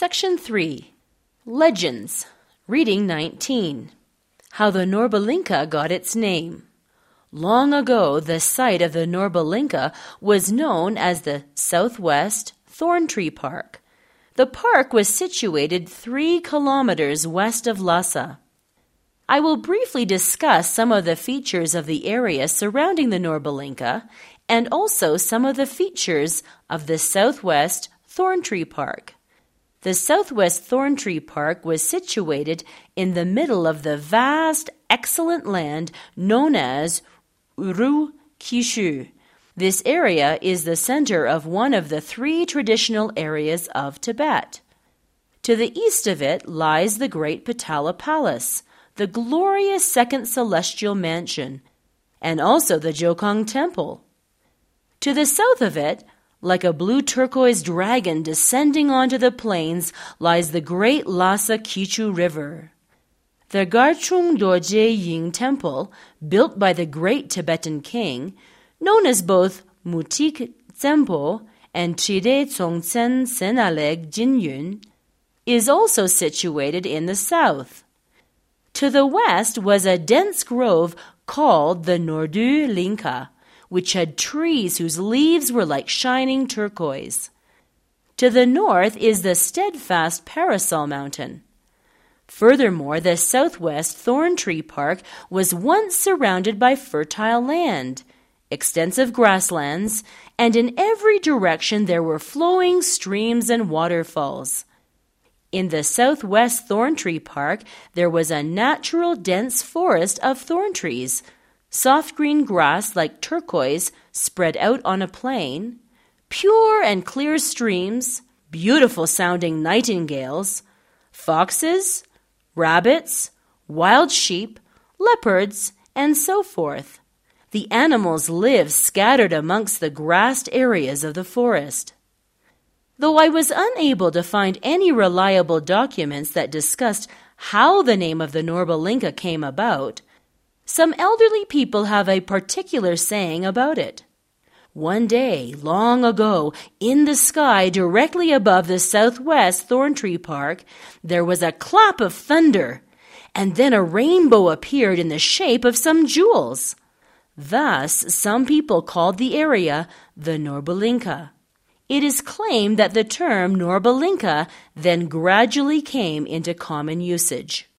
Section 3 Legends, Reading 19 How the Norbulingka Got Its Name. Long ago, the site of the Norbulingka was known as the Southwest Thorn Tree Park. The park was situated three kilometers west of Lhasa. I will briefly discuss some of the features of the area surrounding the Norbulingka and also some of the features of the Southwest Thorn Tree Park. The Southwest Thorn Tree Park was situated in the middle of the vast, excellent land known as Uru Kishu. This area is the center of one of the three traditional areas of Tibet. To the east of it lies the great Potala Palace, the glorious second celestial mansion, and also the Jokhang Temple. To the south of it, like a blue turquoise dragon descending onto the plains, lies the great Lhasa Kyichu River. The Garchung Dorje Ying Temple, built by the great Tibetan king, known as both Mutik Tsempo and Chide Tsongtsen Senaleg Jinyun, is also situated in the south. To the west was a dense grove called the Nordu Linka, which had trees whose leaves were like shining turquoise. To the north is the steadfast Parasol Mountain. Furthermore, the southwest Thorn Tree Park was once surrounded by fertile land, extensive grasslands, and in every direction there were flowing streams and waterfalls. In the southwest thorn tree park, there was a natural dense forest of thorn trees, soft green grass like turquoise spread out on a plain, pure and clear streams, beautiful sounding nightingales, foxes, rabbits, wild sheep, leopards, and so forth. The animals live scattered amongst the grassed areas of the forest. Though I was unable to find any reliable documents that discussed how the name of the Norbulingka came about, some elderly people have a particular saying about it. One day, long ago, in the sky directly above the southwest Thorntree park, there was a clap of thunder, and then a rainbow appeared in the shape of some jewels. Thus, some people called the area the Norbulingka. It is claimed that the term Norbulingka then gradually came into common usage.